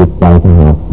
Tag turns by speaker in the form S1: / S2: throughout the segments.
S1: จิตใจทั้งหมด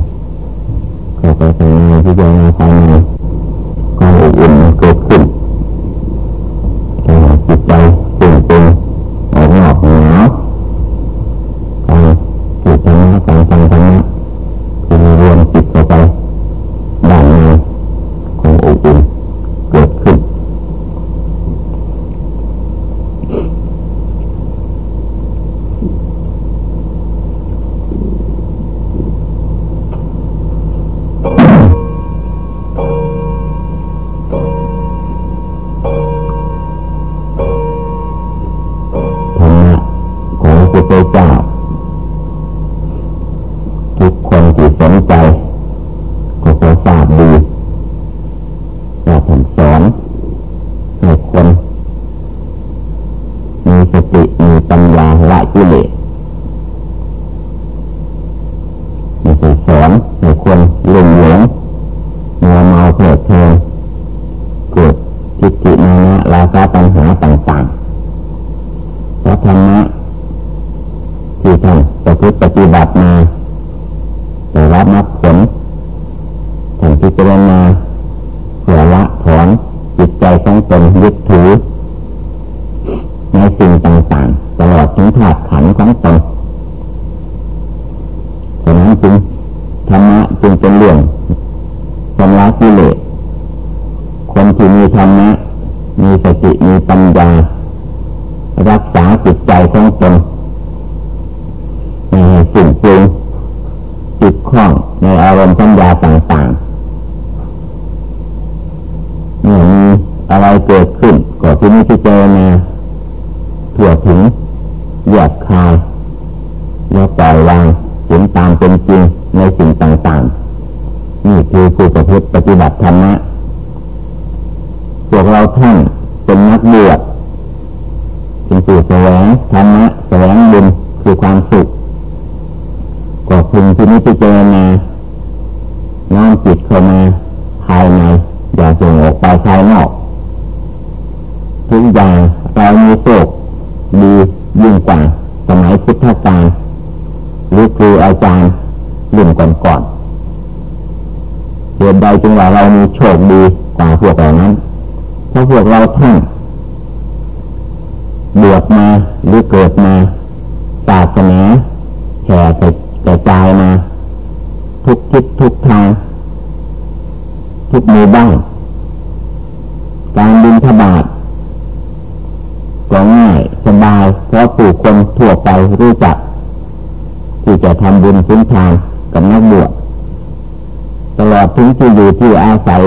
S1: กิเลสไม่ใช่สอนให้คนหลงหลงมัวเมาเพลิดเพลินเกิดทิฏฐิมานะราคะปัญหาต่างๆเพราะธรรมะที่ท่านประพฤติปฏิบัติมาได้รับมรรคผลท่านพิจารณาเพื่อละถอนจิตใจของตนยึดถือ ในสิ่งต่างๆ ตลอดถึงธาตุขันธ์ของตนฉะนั้นจึงธรรมะจึงเป็นเรื่องชำระกิเลสคนที่มีธรรมะ มีสติ มีปัญญา รักษาจิตใจของตนไม่ให้สิ่งปรุงจิตคล้องในอารมณ์สัญญาต่างๆเมื่อมีอะไรเกิดขึ้น ก็ที่นี้ที่เจาทั่วถึงแยกคายแล้วปล่อยวางเห็นตามเป็นจริงในสิ่งต่างๆ นี่คือผู้ประพฤติปฏิบัติธรรมะพวกเราท่านเป็นนักบวชเป็นผู้แสวงธรรมะแสวงบุญคือความสุขก็พึงที่นี้ที่เจอมาน้อมจิตเข้ามาภายในอย่าส่งออกไปภายนอก ทุกอย่างเรามีโชคดียิ่งกว่าสมัยพุทธกาลหรือครูอาจารย์รุ่นก่อนๆเหตุใดจึงว่าเรามีโชคดีกว่าพวกเหล่านั้นเพราะพวกเราท่านบวชมาหรือเกิดมาศาสนาแผ่กระจายมา ทุกทิศทุกทาง ทุกมู่บ้านการบินทบาทก็ง่ายสบายเพราะ ผู้คนทั่วไปรู้จัก ที่จะทำบุญคุ้นทางกับนักบวชตลอดถึงที่อยู่ที่อาศัย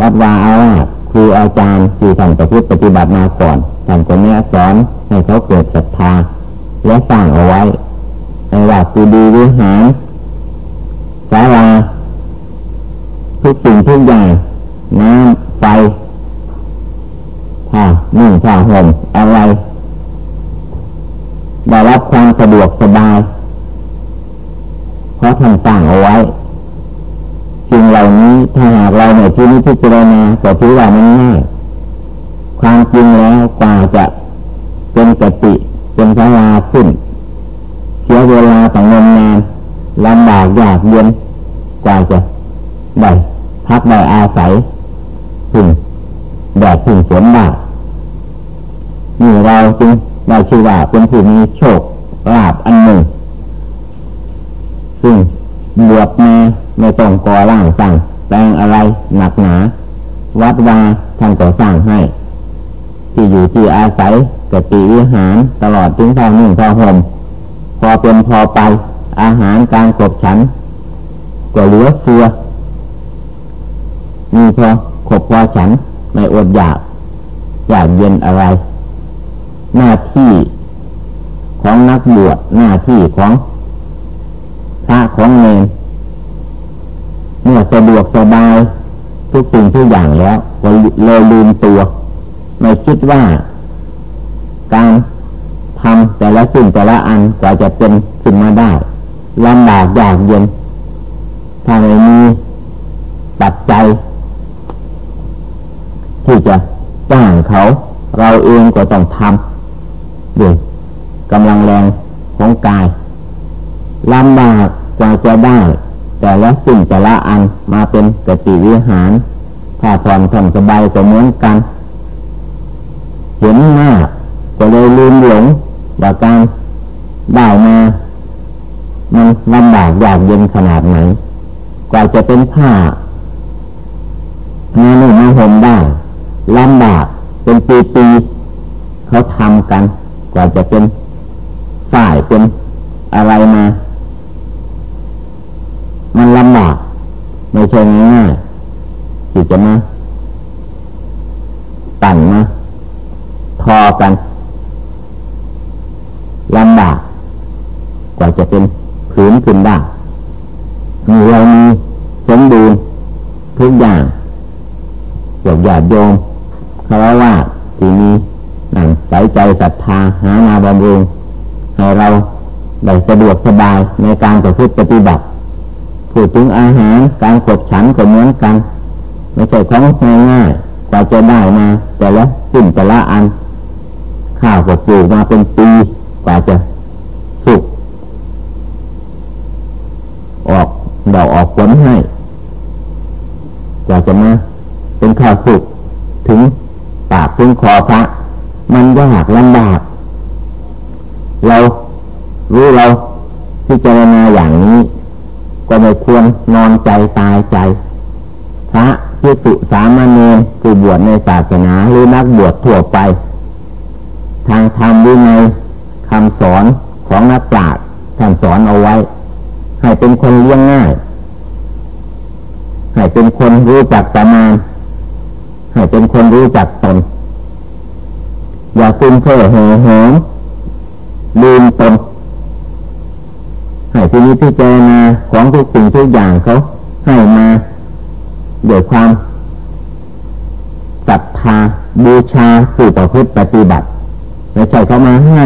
S1: วัดวาอาวาสครูอาจารย์ที่ท่านประพฤติปฏิบัติมาก่อนท่านคนนี้สอนให้เขาเกิดศรัทธา และสร้างเอาไว้ในวัดกูดีวิหารศาลาทุกสิ่งทุกอย่างน้ำไฟผ้านุ่งผ้าห่มอะไร ได้รับความสะดวกสบาย เพราะท่านสร้างเอาไว้สิ่งเหล่านี้ถ้าหากเราในที่นี้พิจารณาก็ถือว่ามันง่ายความจริงแล้วกว่าจะเป็นกติเป็นพลาขึ้นเสียเวลาต่างนนานลำบากยากเย็นกว่าจะได้พักได้อาศัยถึงแดดถึงฝนได้นี่เราจึง ได้ชื่อว่าเป็นผู้มีโชคลาภอันหนึ่งซึ่งบวชมาไม่ต้องก่อร่างสร้างแปลงอะไรหนักหนา วัดวาท่านก็สร้างให้ ที่อยู่ที่อาศัยกติวิหารตลอดถึงทางนุ่งทางห่มพอเป็นพอไป อาหารการกบฉัน ก็เหลือเฟือมีพอขบพอฉัน ไม่อดอยากอยากเย็นอะไร หน้าที่ของนักบวชหน้าที่ของพระของเนรเมื่อสะดวกสบายทุกสิ่งทุกอย่างแล้วก็เลยลืมตัว ไม่คิดว่าการทำแต่ละสิ่งแต่ละอันกว่าจะเป็นขึ้นมาได้ลำบากยากเย็นถ้าไม่มีปัจจัยที่จะจ้างเขา เราเองก็ต้องทำ ด้วยกำลังแรงของกายลำบากกว่าจะได้ แต่ละสิ่งแต่ละอันมาเป็นกติวิหารถ้าผ่อนผ่อนสบายก็เหมือนกัน เห็นหน้าก็เลยลืมหลงว่าการได้มามันลำบากยากเย็นขนาดไหน กว่าจะเป็นผ้ามาหนึ่งมาห่มได้ลำบากเป็นปีปีเขาทำกัน กว่าจะเป็นฝ่ายเป็นอะไรมา มันลำบากไม่ใช่ง่ายๆที่จะมาตั่นมาทอกันลำบากกว่าจะเป็นผืนขึ้นได้มีเรามีสมบูรณ์ทุกอย่างหยาดหยาดโยมคารวะที่มี ใสใจศรัทธาหานาบำรุงให้เราได้สะดวกสบายในการประพฤติปฏิบัติพูดถึงอาหารการขบฉันก็เหมือนกัน ไม่ใช่ของง่ายๆกว่าจะได้มาแต่ละสิ่งแต่ละอัน ข้าวก็ปลูกมาเป็นปีกว่าจะสุกออกดอกออกผลให้กว่าจะมาเป็นข้าวสุกถึงปากถึงคอพระ มันยากลำบาก เรารู้เราที่เจรณาอย่างนี้ ก็ไม่ควรนอนใจตายใจ พระพิสุสามเณรผู้บวชในศาสนาหรือนักบวชทั่วไป ทางธรรมวินัยคำสอนของนักปราชญ์ท่านสอนเอาไว้ ให้เป็นคนเลี้ยงง่าย ให้เป็นคนรู้จักประมาณ ให้เป็นคนรู้จักตน อย่าฟุ้งเฟ้อเห่อเหิมลืมตนให้ที่นี้ที่เจนาของทุกสิ่งทุกอย่างเขาให้มาด้วยความศรัทธาบูชาสู่ประพฤติปฏิบัติไม่ใช่เขามาให้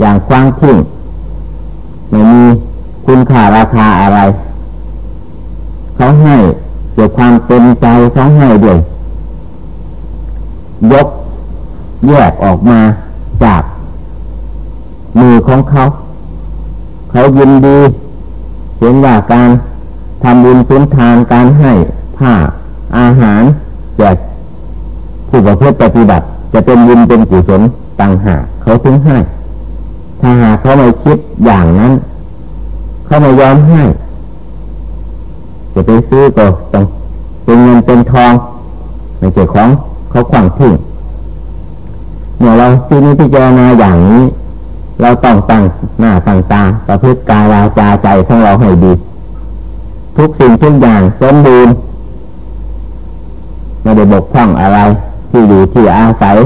S1: อย่างกว้างทิ้งไม่มีคุณค่าราคาอะไร เขาให้ด้วยความเต็มใจเขาให้ด้วยยก แยกออกมาจากมือของเขา เขายินดีเห็นว่าการทำบุญสุนทานการให้ผ้าอาหารแจกผู้ประพฤติปฏิบัติ จะเป็นบุญเป็นกุศลต่างหากเขาถึงให้ ถ้าหากเขาไม่คิดอย่างนั้น เขาไม่ยอมให้จะไปซื้อก็ต้องเป็นเงินเป็นทองไม่ใช่ของเขาขวางทิ้ง เมื่อเราที่นี้พิจารณาอย่างนี้ เราต้องตั้งหน้าตั้งตาประพฤติกายวาจาใจของเราให้ดี ทุกสิ่งทุกอย่างสมบูรณ์ไม่ได้บกพร่องอะไร ที่อยู่ที่อาศัย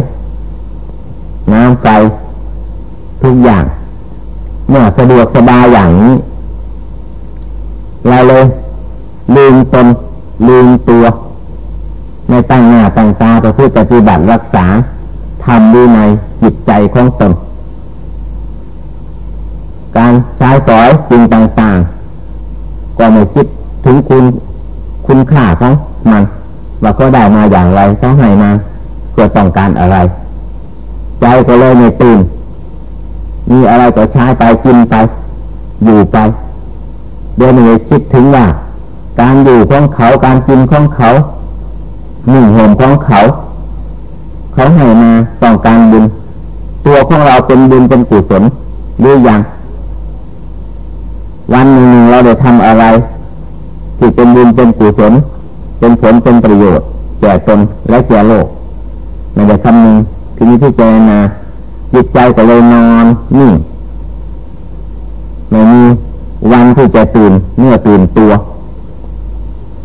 S1: น้ำไฟทุกอย่าง เมื่อสะดวกสบายอย่างนี้เราเลยลืมตนลืมตัว ในตั้งหน้าตั้งตาประพฤติปฏิบัติรักษา ทำดูในจิตใจของตน การใช้สอยสิ่งต่างๆ ก็ไม่คิดถึงคุณคุณค่าของมันว่าเขาได้มาอย่างไรเขาให้มาเพื่อต้องการอะไร ใจก็เลยไม่ตื่นมีอะไรก็ใช้ไปกินไป อยู่ไปเดี๋ยไม่คิดถึงว่า การอยู่ของเขาการกินของเขาหนึ่งห่มของเขา เขาให้มาต้องการบุญ ตัวของเราเป็นบุญเป็นกุศลหรือยังวันหนึ่งเราได้ทำอะไรที่เป็นบุญเป็นกุศลเป็นผลเป็นประโยชน์แก่ตนและแก่โลกไม่ได้คำนึงทีนี้ที่เจนาจิตใจก็เลยนอนนิ่ไม่มีวันที่จะตื่นเมื่อตื่นตัว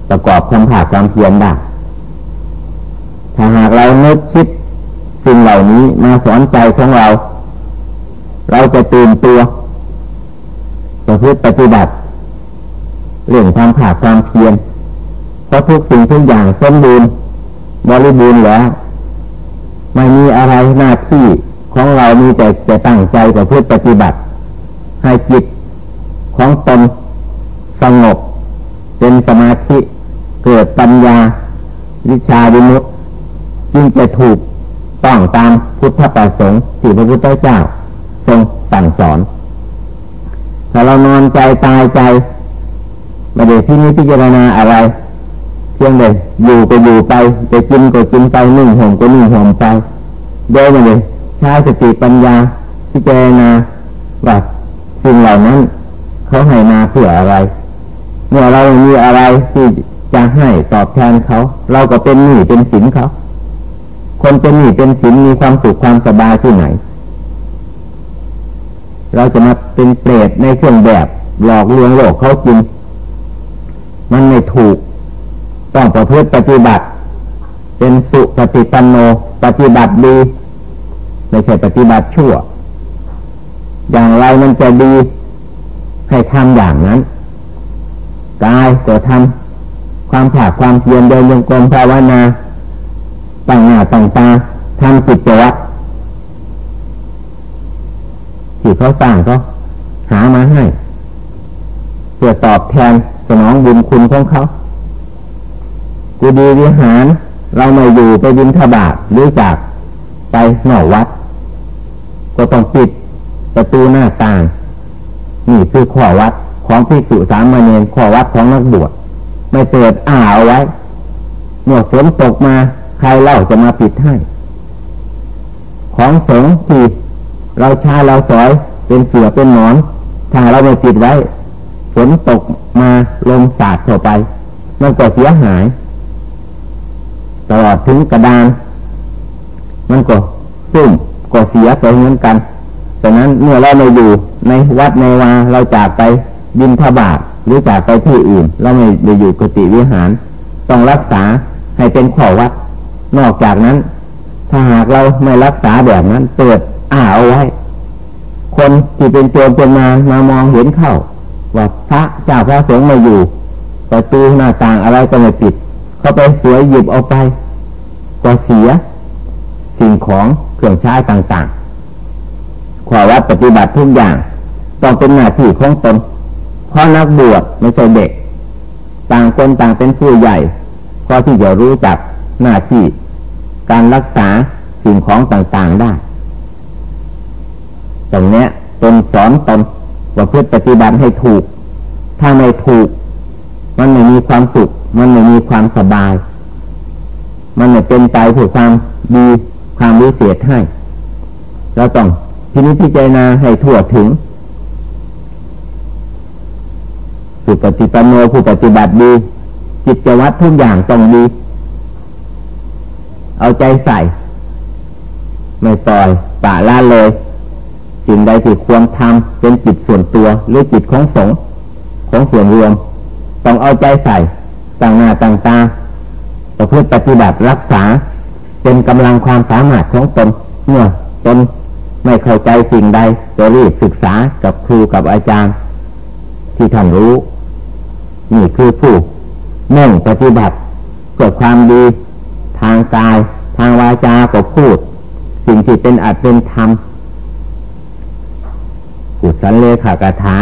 S1: ประกอบความผาดความเพียรได้ถ้าหากเรานึกคิด สิ่งเหล่านี้มาสอนใจของเรา เราจะตื่นตัวประพฤติปฏิบัติเรื่องความผาดความเพียรเพราะทุกสิ่งทุกอย่างสมบูรณ์บริบูรณ์แล้วไม่มีอะไรหน้าที่ของเรามีแต่จะตั้งใจประพฤติปฏิบัติ ให้จิตของตนสงบ เป็นสมาธิเกิดปัญญา วิชาวิมุตติจึงจะถูก ต้องตามพุทธประสงค์ที่พระพุทธเจ้า ทรงสั่งสอน ถ้าเรานอนใจตายใจไม่ได้ที่นี้พิจารณาอะไรเพียงเลยอยู่ก็อยู่ไปจะกินก็กินไปนึ่งห่มก็นึ่งห่มไปโดยไม่ได้ใช้สติปัญญาพิจารณาว่าสิ่งเหล่านั้นเขาให้มาเพื่ออะไร เมื่อเรามีอะไรที่จะให้ตอบแทนเขา เราก็เป็นหนี้เป็นสินเขา คนเป็นหนี้เป็นสินมีความสุขความสบายที่ไหน เราจะมาเป็นเปรตในเครื่องแบบหลอกลวงโลกเขาจริงมันไม่ถูก ต้องประพฤติปฏิบัติ เป็นสุปฏิปันโน ปฏิบัติดีไม่ใช่ปฏิบัติชั่ว อย่างไรมันจะดีให้ทำอย่างนั้นกายก็ทำความผาดความเพียรเดินยงกรมภาวนา ตั้งหน้าตั้งตาทำจิตวัตรที่เขาสร้างเขาหามาให้เพื่อตอบแทนสนองบุญคุณของเขากูดีวิหาร เราไม่อยู่ไปบินทบาทหรือจากไปหน่อวัด ก็ต้องปิดประตูหน้าต่าง นี่คือข้อวัดของพิสุสามเณรข้อวัดของนักบวชไม่เปิดอ่าเอาไว้เมื่อฝนตกมา ใครเล่าจะมาปิดให้ ของสงฆ์ที่เราชาเราสอยเป็นเสือเป็นหนอน ถ้าเราไม่ปิดไว้ฝนตกมาลมสาดเข้าไป มันก็เสียหาย ตลอดถึงกระดาน มันก็ซุ่มก็เสียไปเหมือนกันดังนั้นเมื่อเราไม่อยู่ในวัดในวาเราจากไปบินทบาทหรือจากไปที่อื่น เราไม่ได้อยู่กติวิหาร ต้องรักษาให้เป็นข้อวัด นอกจากนั้น ถ้าหากเราไม่รักษาแบบนั้น เปิดอ่าเอาไว้ คนที่เป็นโจรเป็นมามามองเห็นเข้าว่าพระเจ้าพระสงฆ์มาอยู่ประตูหน้าต่างอะไรก็ไม่ปิด เขาไปสวยหยิบเอาไป ก็เสีย สิ่งของเครื่องใช้ต่างๆขอวัดปฏิบัติทุกอย่างต้องเป็นหน้าที่ของตนเพราะนักบวชไม่ใช่เด็ก ต่างคนต่างเป็นผู้ใหญ่พอที่จะรู้จัก หน้าที่การรักษาสิ่งของต่างๆได้ตรงนี้ตนสอนตนว่าเพื่อปฏิบัติให้ถูก ถ้าไม่ถูก มันไม่มีความสุข มันไม่มีความสบาย มันไม่เป็นไปเพื่อความดีความวิเศษให้ เราต้องพินิจพิจารณาให้ทั่วถึงผู้ปฏิปันโนผู้ปฏิบัติดี จิตวัตรทุกอย่างต้องดี เอาใจใส่ ไม่ต่อยป่าล่าเลย สิ่งใดที่ควรทำเป็นจิตส่วนตัว หรือจิตของสงฆ์ของส่วนรวม ต้องเอาใจใส่ต่างหน้าต่างตาประพฤติปฏิบัติรักษา เป็นกำลังความสามารถของตนเมื่อตนไม่เข้าใจสิ่งใดจะรีบศึกษากับครูกับอาจารย์ ที่ท่านรู้ นี่คือผู้มุ่งปฏิบัติเกิดความดี ทางกาย ทางวาจาก็พูด สิ่งที่เป็นอัตเป็นธรรมพูดสันเลขากถา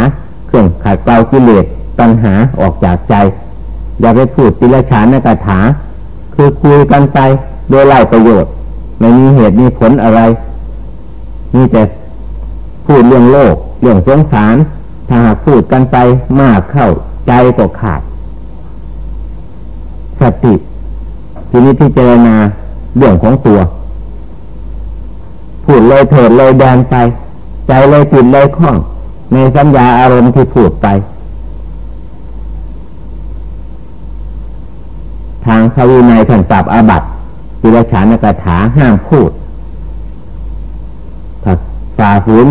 S1: เครื่องขัดเกลากิเลสตัณหาออกจากใจ อย่าไปพูดติลฉานในคาถา คือคุยกันไปโดยไล่ประโยชน์ ไม่มีเหตุมีผลอะไรมีแต่พูดเรื่องโลก เรื่องสงสาร ถ้าหากพูดกันไปมากเข้าใจตกขาดสติ ทีนี้พิจารณาเรื่องของตัว พูดเลยเถิดเลยแดนไป ใจเลยติดเลยคล้อง ในสัญญาอารมณ์ที่พูดไป ทางพระวินัยท่านปรับอาบัติจิรชานกถาห้ามพูดถ้าฝ่าฝืน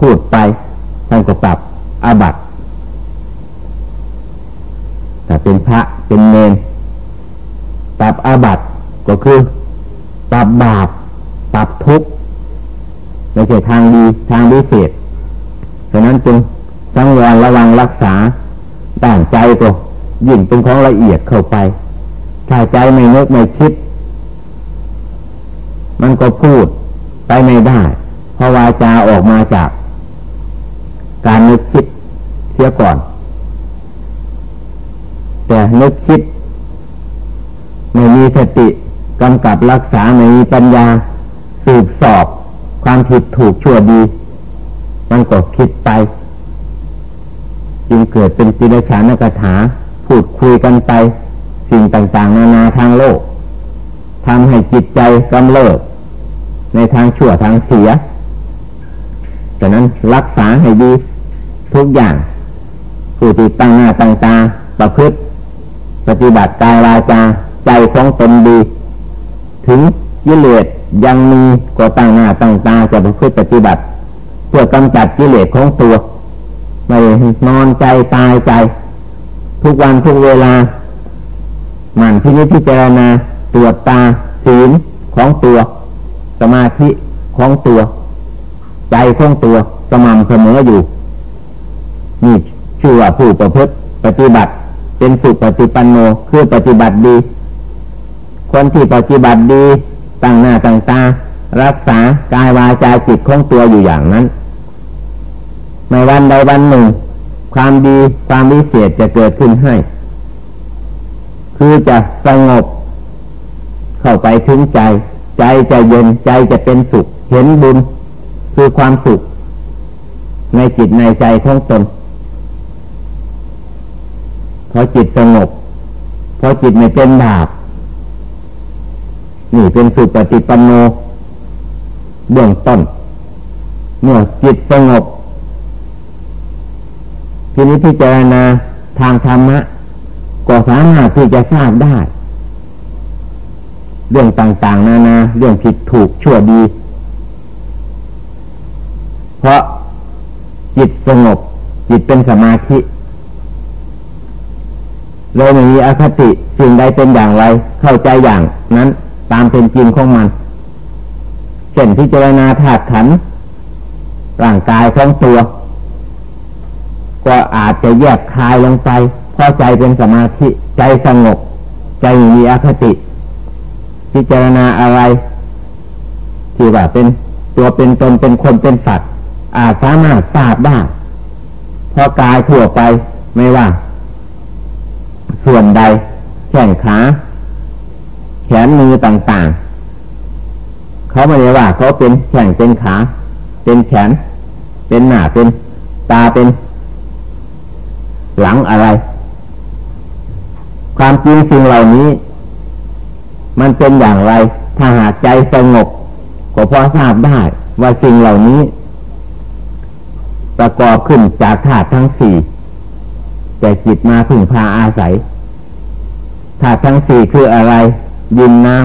S1: พูดไปท่านก็ปรับอาบัติแต่เป็นพระเป็นเนร ปรับอาบัติก็คือปรับบาปปรับทุกข์ไม่ใช่ทางดีทางวิเศษฉะนั้นจึงสังวรระวังรักษาด่านใจก็ยิ่งเป็นของละเอียดเข้าไปถ้าใจไม่นึกไม่คิด มันก็พูดไปไม่ได้ เพราะวาจาออกมาจาก การนึกคิดเสียก่อน แต่นึกคิด ไม่มีสติกำกับรักษาไม่มีปัญญาสืบสอบความผิดถูกชั่วดี มันก็คิดไป จึงเกิดเป็นปิรชานกถาพูดคุยกันไป สิ่งต่างๆ นานาทางโลกทำให้จิตใจกำเริบในทางชั่วทางเสียดังนั้นรักษาให้ดีทุกอย่างผู้ที่ตั้งหน้าตั้งตาประพฤติ ปฏิบัติกายวาจา ใจของตนดี ถึงยิเลสยังมีก็ตั้งหน้าตั้งตาจะปพฤติปฏิบัติ เพื่อกำจัดกิเลสของตัว ไม่นอนใจตายใจ ทุกวันทุกเวลาหมั่นพิจิจารณาตรวจตาศีลของตัว สมาธิของตัว ใจของตัวสม่ำเสมออยู่นี่ชื่อว่าผู้ประพฤติปฏิบัติ เป็นสุปฏิปันโนคือปฏิบัติดี คนที่ปฏิบัติดีตั้งหน้าตั้งตารักษากายวาจาจิตของตัวอยู่อย่างนั้น ในวันใดวันหนึ่ง ความดีความวิเศษจะเกิดขึ้นให้ คือจะสงบ เข้าไปถึงใจ ใจจะเย็นใจจะเป็นสุข เห็นบุญ คือความสุข ในจิตในใจของตนพอจิตสงบพอจิตไม่เป็นบาป นี่เป็นสุปฏิปันโน เบื้องต้น เมื่อจิตสงบทีนี้พิจารณาทางธรรมะ ก็สามารถที่จะทราบได้ เรื่องต่างๆ นานาเรื่องผิดถูกชั่วดี เพราะจิตสงบ จิตเป็นสมาธิเลยไม่มีอคติสิ่งใดเป็นอย่างไร เข้าใจอย่างนั้น ตามเป็นจริงของมัน เช่นพิจารณาธาตุขันร่างกายของตัว ก็อาจจะแยกคายลงไปเพราะใจเป็นสมาธิใจสงบ ใจมีอคติ พิจารณาอะไร ที่ว่าเป็นตัวเป็นตนเป็นคนเป็นสัตว์ อาจสามารถทราบได้พราะกายทั่วไปไม่ว่า ส่วนใดแข้งขา แขนมือต่างๆ เขาไม่ได้ว่า เขาเป็นแข้งเป็นขา เป็นแขน เป็นหน้าเป็นตาเป็น หลังอะไร ความจริงสิ่งเหล่านี้ มันเป็นอย่างไร ถ้าหากใจสงบก็พอทราบได้ว่าสิ่งเหล่านี้ ประกอบขึ้นจากธาตุทั้งสี่แต่จิตมาพึ่งพาอาศัยธาตุทั้งสี่คืออะไร ยินน้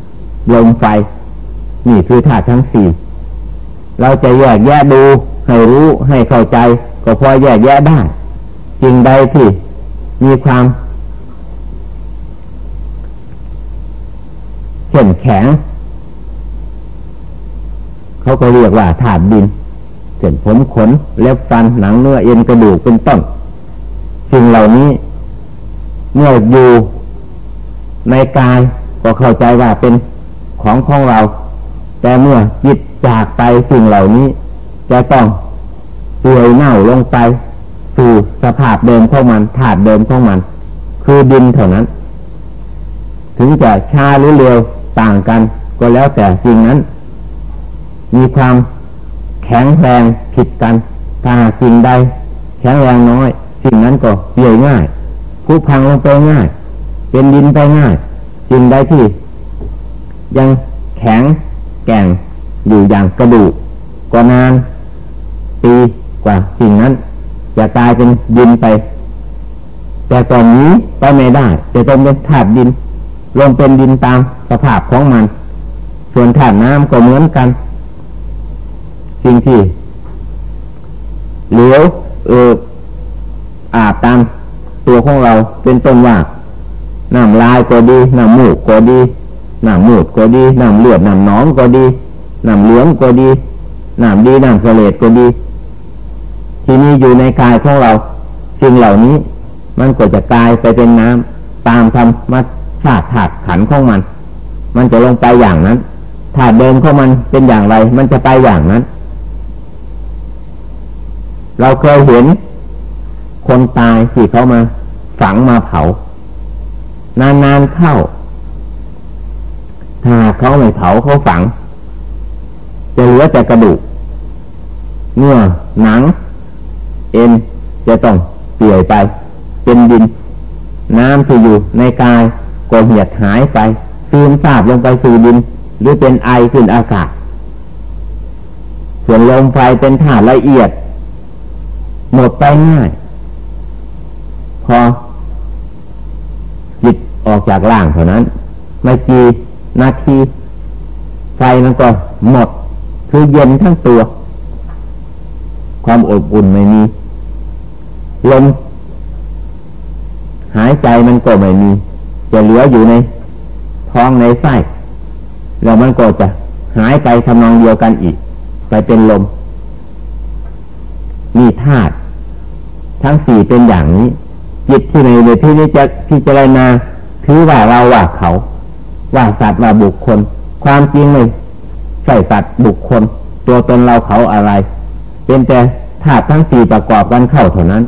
S1: ำลมไฟ นี่คือธาตุทั้งสี่เราจะแยกแยะดูให้รู้ให้เข้าใจ ก็พอแยกแยะได้สิ่งใดที่มีความเข้มแข็งเขาก็เรียกว่าถาดดินเส้นผมขนเล็บฟันหนังเนื้อเอ็นกระดูกเป็นต้นสิ่งเหล่านี้ เมื่ออยู่ในกาย ก็เข้าใจว่าเป็นของของเรา แต่เมื่อจิตจากไปสิ่งเหล่านี้ จะต้องเปื่อยเน่าลงไป สู่สภาพเดิมของมันถาดเดิมของมัน คือดินเท่านั้น ถึงจะช้าหรือเร็วต่างกัน ก็แล้วแต่สิ่งนั้น มีความแข็งแรงผิดกันถ้าสิ่งใดแข็งแรงน้อย สิ่งนั้นก็เยื่อยง่ายผู้พังลงไปง่าย เป็นดินไปง่าย สิ่งใดที่ ยังแข็งแก่งอยู่อย่างกระดูกก็นานปีกว่าสิ่งนั้น จะกลายเป็นดินไป แต่ตอนนี้ไปไม่ได้จะต้องเป็นถาดดิน ลงเป็นดินตามสภาพของมัน ส่วนถาดน้ำก็เหมือนกัน สิ่งที่เหลวเอออาบตามตัวของเราเป็นต้นว่า น้ำลายก็ดี น้ำมูกก็ดี น้ำมูดก็ดี น้ำเลือด น้ำน้องก็ดี น้ำเหลืองก็ดี น้ำดี น้ำเสลดก็ดี ที่มีอยู่ในกายของเรา สิ่งเหล่านี้ มันก็จะกลายไปเป็นน้ำตามธรรมชาติถาดขันของมัน มันจะลงไปอย่างนั้นถาดเดิมของมันเป็นอย่างไร มันจะไปอย่างนั้น เราเคยเห็นคนตายที่เขามาฝังมาเผา นานๆเข้า ถ้าเขาไม่เผาเขาฝัง จะเหลือแต่กระดูกเนื้อหนัง เอ็นจะต้องเปื่อยไป เป็นดิน น้ำที่อยู่ในกายก็เหียดหายไปซึมซาบลงไปสู่ดิน หรือเป็นไอขึ้นอากาศ ส่วนลมไฟเป็นธาตุละเอียด หมดไปง่าย พอ ออกจากร่างเท่านั้น ไม่กี่นาทีไฟมันก็หมด คือเย็นทั้งตัว ความอบอุ่นไม่มี ลมหายใจมันก็ไม่มี จะเหลืออยู่ในท้องในไส้แล้วมันก็จะหายไปทำนองเดียวกันอีก ไปเป็นลม มีธาตุทั้งสี่เป็นอย่างนี้ จิตที่ในในที่นี้จะพิจารณา ถือว่าเราว่าเขา ว่าสัตว์ว่าบุคคล ความจริงไม่ใช่สัตว์บุคคล ตัวตนเราเขาอะไร เป็นแต่ธาตุทั้งสี่ประกอบกันเข้าเท่านั้น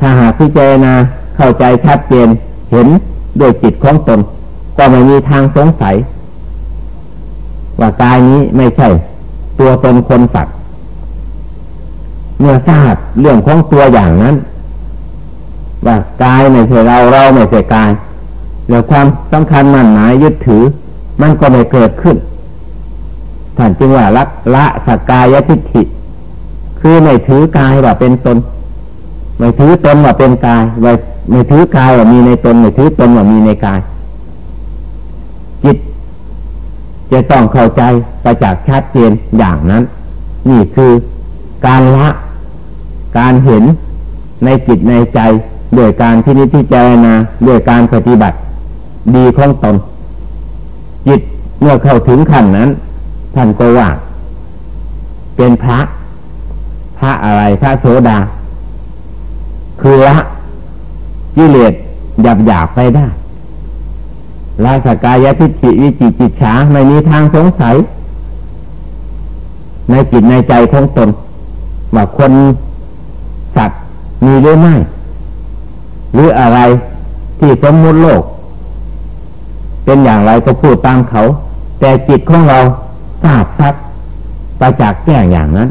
S1: ถ้าหากพิจารณาเข้าใจชัดเจนเห็นด้วยจิตของตน ก็ไม่มีทางสงสัย ว่ากายนี้ไม่ใช่ ตัวตนคนสัตว์เมื่อทราบเรื่องของตัวอย่างนั้น ว่ากายไม่ใช่เราเราไม่ใช่กาย แล้วความสำคัญมั่นหมายยึดถือ มันก็ไม่เกิดขึ้นท่านจึงว่าละละสกกายทิฏฐิ คือไม่ถือกายว่าเป็นตน ไม่ถือตนว่าเป็นกายไม่ไม่ถือกายว่ามีในตน ไม่ถือตนว่ามีในกาย จิต จะต้องเข้าใจประจักษ์ชัดเจนอย่างนั้น นี่คือการละการเห็นในจิตในใจ ด้วยการที่นิพพารณาด้วยการปฏิบัติ ดีของตน จิตเมื่อเข้าถึงขั้นนั้น ท่านก็ว่า เป็นพระ พระอะไรพระโสดา คือละกิเลสหยาบหยาบไปได้ลาสกายทิฏฐิวิจิจิตฉาไม่มีทางสงสัย ในจิตในใจของตน ว่าคนสัตว์มีหรือไม่ หรืออะไรที่สมมุติโลก เป็นอย่างไรก็พูดตามเขา แต่จิตของเราทราบซักปจักแจ้งอย่างนั้น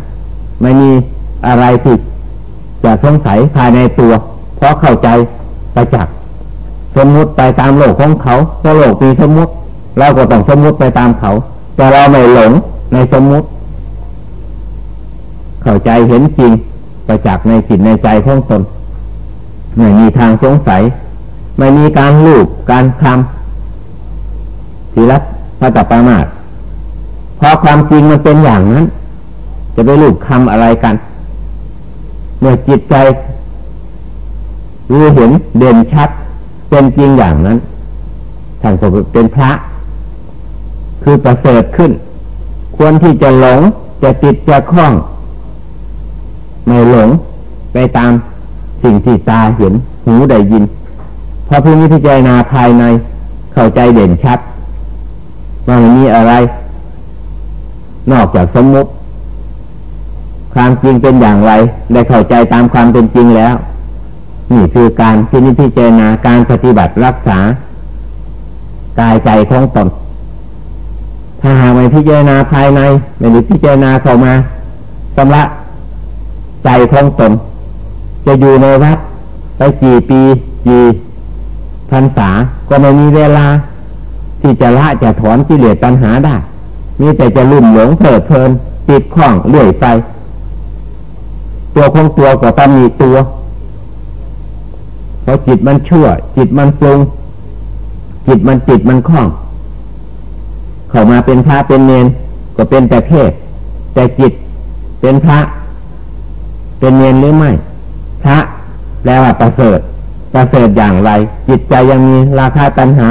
S1: ไม่มีอะไรที่จะสงสัยภายในตัว เพราะเข้าใจไปจักสมมุติไปตามโลกของเขาเพราะโลกมีสมมุติเราก็ต้องสมมุติไปตามเขา แต่เราไม่หลงในสมมุติ เข้าใจเห็นจริงประจักษ์ในจิตในใจของตนไม่มีทางสงสัย ไม่มีการลูบการคำ ศีลพระตัปามาตเพราะความจริงมันเป็นอย่างนั้น จะไปลูบคำอะไรกัน เมื่อจิตใจรู้เห็นเด่นชัด เป็นจริงอย่างนั้นท่านก็เป็นพระ คือประเสริฐขึ้น ควรที่จะหลงจะติดจะคล้อง ไม่หลงไปตามสิ่งที่ตาเห็นหูได้ยินพอพิพิจารณาภายในเข้าใจเด่นชัด ว่ามันมีอะไร นอกจากสมมติ ความจริงเป็นอย่างไร ได้เข้าใจตามความเป็นจริงแล้ว นี่คือการที่นิพิจารณาการปฏิบัติรักษากายใจของตนถ้าหากไม่พิจารณาภายในไม่ได้พิจารณาเข้ามาสำละใจของตนจะอยู่ในวัดไปกี่ปีกี่พรรษาก็ไม่มีเวลา ที่จะละจะถอนกิเลสตัณหาได้ มีแต่จะลุ่มหลงเผิดเพลิน ติดข้องเลื่อยไป ตัวของตัวก็ต้องมีตัวเพราะจิตมันชั่ว จิตมันปรุง จิตมันจิตมันคล้อง เข้ามาเป็นพระเป็นเนนก็เป็นแต่เพศ แต่จิตเป็นพระ เป็นเนนหรือไม่ พระแปลว่าประเสริฐประเสริฐอย่างไร จิตใจยังมีราคาตัณหา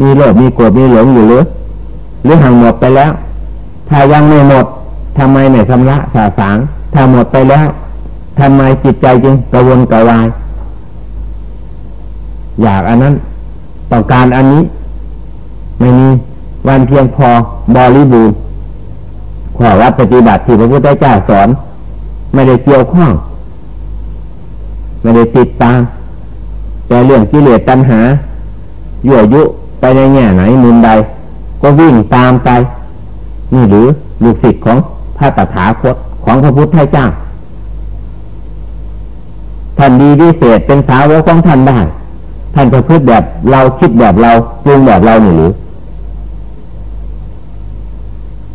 S1: มีโลภมีโกรธมีหลงอยู่หรือ หรือห่างหมดไปแล้ว ถ้ายังไม่หมดทำไมไม่ชำระสาสางถ้าหมดไปแล้วทำไมจิตใจจึงกระวนกระวาย อยากอันนั้นต้องการอันนี้ ไม่มีวันเพียงพอบริบูรณ์ขอรับปฏิบัติที่พระพุทธเจ้าสอน ไม่ได้เกี่ยวข้อง ไม่ได้ติดตาม แต่เรื่องกิเลสตัณหายั่วยุ ไปในแง่ไหนมุมใด ก็วิ่งตามไป นี่หรือลูกศิษย์ของพระตถาคตของพระพุทธเจ้าท่านดีดีเศษเป็นสาวกของท่านได้ท่านจะพูดแบบเราคิดแบบเราปรุงแบบเราหรือ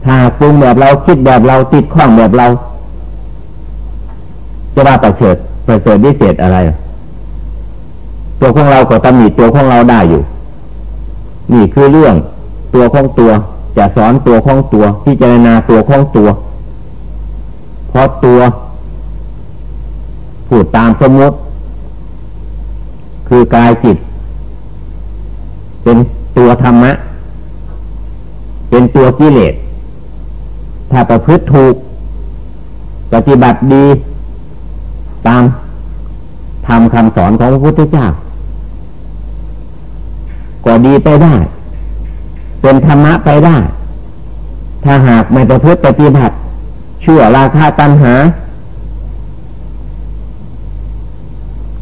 S1: ถ้าปรุงแบบเราคิดแบบเราติดข้องแบบเรา จะว่าประเสริฐประเสริฐวิเศษอะไร ตัวของเราก็ตำหนิตัวของเราได้อยู่ นี่คือเรื่องตัวของตัว จะสอนตัวของตัวพิจารณาตัวของตัวเพราะตัวพูดตามสมมติ คือกายจิต เป็นตัวธรรมะ เป็นตัวกิเลส ถ้าประพฤติถูก ปฏิบัติดี ตามทำคำสอนของพระพุทธเจ้า ก็ดีไปได้ เป็นธรรมะไปได้ ถ้าหากไม่ประพฤติปฏิบัติชั่วราคาตัณหา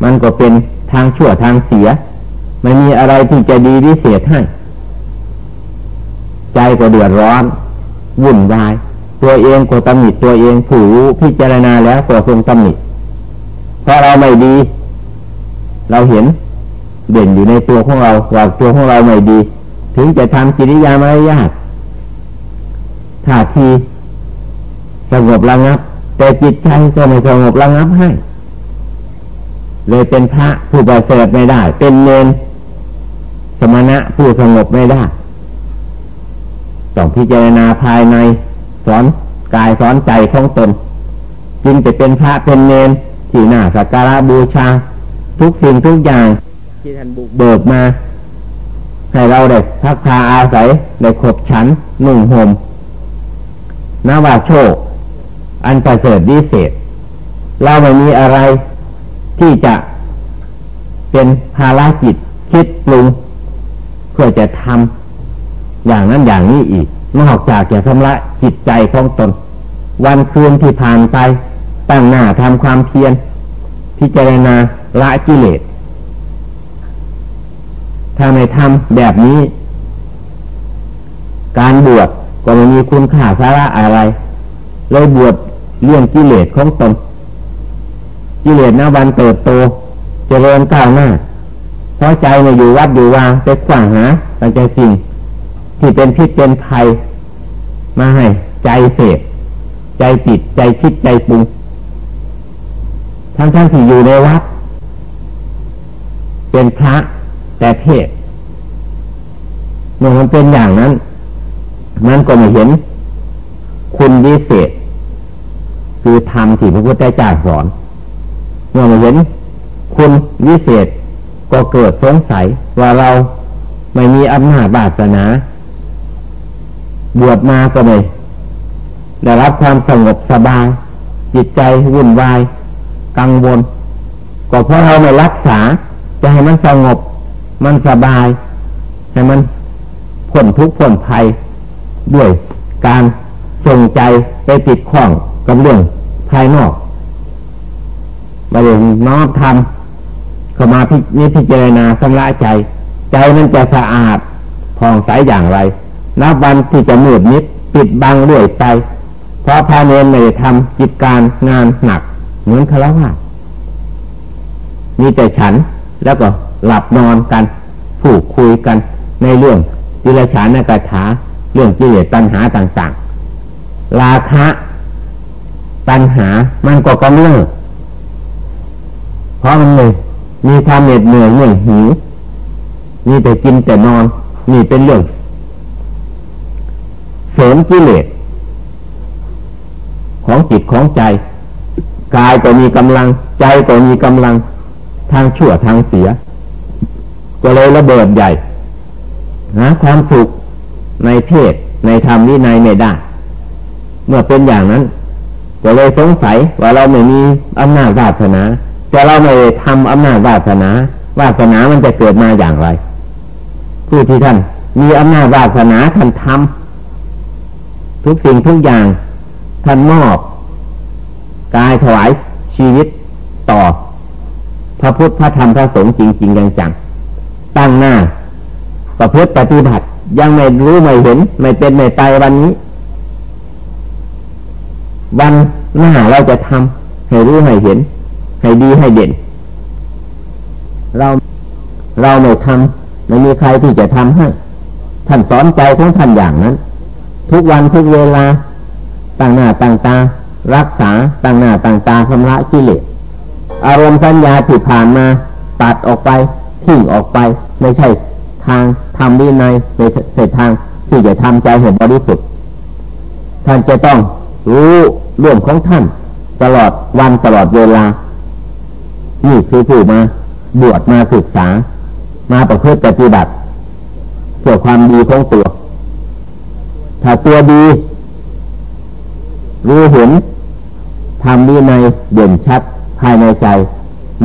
S1: มันก็เป็นทางชั่วทางเสีย ไม่มีอะไรที่จะดีวิเศษให้ ใจก็เดือดร้อน วุ่นวาย ตัวเองก็ตำหนิตัวเองผู้รู้พิจารณาแล้วก็ทรงตำหนิเพราะเราไม่ดี เราเห็น เด่นอยู่ในตัวของเราว่าตัวของเราไม่ดี ถึงจะทำกิริยามารยาทท่าทีสงบระงับ แต่จิตใจก็ไม่สงบระงับให้ เลยเป็นพระผู้ประเสริฐไม่ได้ เป็นเนนสมณะผู้สงบไม่ได้ต้องพิจารณาภายในสอนกายสอนใจของตน จึงจะเป็นพระเป็นเนนที่หน้าสักการะบูชา ทุกสิ่งทุกอย่าง ที่ท่านบุกเบิกมาให้เราได้พักพาอาศัยได้ขบฉันหนุ่งห่มนาวาโชค อันประเสริฐวิเศษ เราไม่มีอะไรที่จะเป็นภารกิจคิดปรุงเพื่อจะทำอย่างนั้นอย่างนี้อีก นอกจากจะชำระจิตใจของตน วันคืนที่ผ่านไปตั้งหน้าทำความเพียรพิจารณาละกิเลส ถ้าไม่ทำแบบนี้ การบวชก็ไม่มีคุณค่าสาระอะไร เลยบวชเรื่องกิเลสของตนกิเลสนาวันเติบโตจเจริญก้าวหน้าเพราะใจเนี่ยอยู่วัดอยู่วางไปขวางหาตั้งใจสิ่ง ที่เป็นพิษเป็นภัยมาให้ ใจเสพใจติดใจคิดใจปรุง ทั้งทั้งที่อยู่ในวัด เป็นพระ แต่เพศเมื่อมันเป็นอย่างนั้น มันก็ไม่เห็น คุณวิเศษ คือธรรมที่พระพุทธเจ้าสอน เมื่อมาเห็น คุณวิเศษก็เกิดสงสัยว่าเราไม่มีอำนาจบาสนา บวชมาก็ไม่ได้รับความสงบสบาย จิตใจวุ่นวาย กังวล ก็เพราะเราไม่รักษา จะให้มันสงบ มันสบาย ให้มันพ้นทุกข์พ้นภัยด้วยการส่งใจไปติดข้องกับเรื่องภายนอกมาเรียนน้อมทำเข้ามาพินิพิจารณาสำระใจ ใจมันจะสะอาดผ่องใสอย่างไรนับวันที่จะมืดมิดปิดบังเรื่อยไป เพราะพาเนนไม่ได้ทำกิจการงานหนัก เหมือนคารวะมีแต่ฉันแล้วก็ หลับนอนกันผูกคุยกันในเรื่องจิรฉานกถาเรื่องกิเลสตัณหาต่างๆ ราคะปัญหามันก็กำเริบเพราะมันเลยมีความเหน็ดเหนื่อยเหนื่อยหิวมีแต่กินแต่นอนนี่เป็นเรื่องเสริมกิเลสของจิตของใจ กายก็มีกำลัง ใจก็มีกำลังทางชั่วทางเสีย ก็เลยระเบิดใหญ่หาความสุขในเพศในธรรมวินัยไม่ได้ เมื่อเป็นอย่างนั้น ก็เลยสงสัยว่าเราไม่มีอำนาจวาสนา แต่เราไม่ทำอำนาจวาสนาวาสนามันจะเกิดมาอย่างไร ผู้ที่ท่าน มีอำนาจวาสนาท่านทำทุกสิ่งทุกอย่างท่านมอบกายถวายชีวิตต่อ พระพุทธพระธรรมพระสงฆ์จริงๆจังๆ ตั้งหน้า ประพฤติปฏิบัติ ยังไม่รู้ไม่เห็น ไม่เป็นไม่ไปวันนี้ วันหน้าเราจะทำให้รู้ให้เห็น ให้ดีให้เด่น เราเราไม่ทำไม่มีใครที่จะทำให้ท่านสอนใจของท่านอย่างนั้น ทุกวันทุกเวลาต่างหน้าต่างตา รักษาต่างหน้าต่างตาชำระกิเลสอารมณ์สัญญาที่ผ่านมาตัดออกไป ทิ้งออกไป ไม่ใช่ทางทำวินัยในเส้นทางที่จะทำใจให้บริสุทธิ์ท่านจะต้องรู้เรื่องของท่าน ตลอดวันตลอดเวลา นี่คือผู้มา บวชมาศึกษา มาประพฤติปฏิบัติเพื่อความดีของตัว ถ้าตัวดี รู้เห็นทำวินัยเด่นชัดภายในใจ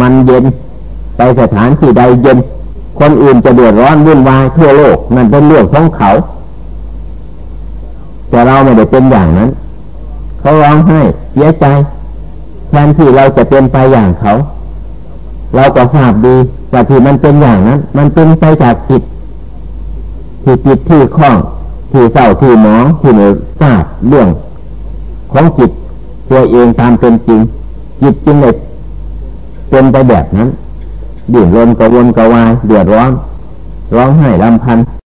S1: มันเย็น ไปสถานที่ใดเย็น คนอื่นจะเดือดร้อนวุ่นวายทั่วโลกนั่นเป็นเรื่องของเขา แต่เราไม่ได้เป็นอย่างนั้น เขาร้องไห้เสียใจแทนที่เราจะเป็นไปอย่างเขา เราก็ทราบดีว่าที่มันเป็นอย่างนั้น มันเป็นไปจากจิตที่จิตที่คล้องที่เศร้าที่หมองที่ไม่ทราบเรื่อง ของจิตตัวเองตามเป็นจริง จิตจึงเลยเป็นไปแบบนั้น ดิ่นรนกระวนกระวายเดือดร้อนร้องไห้ลำพันธ์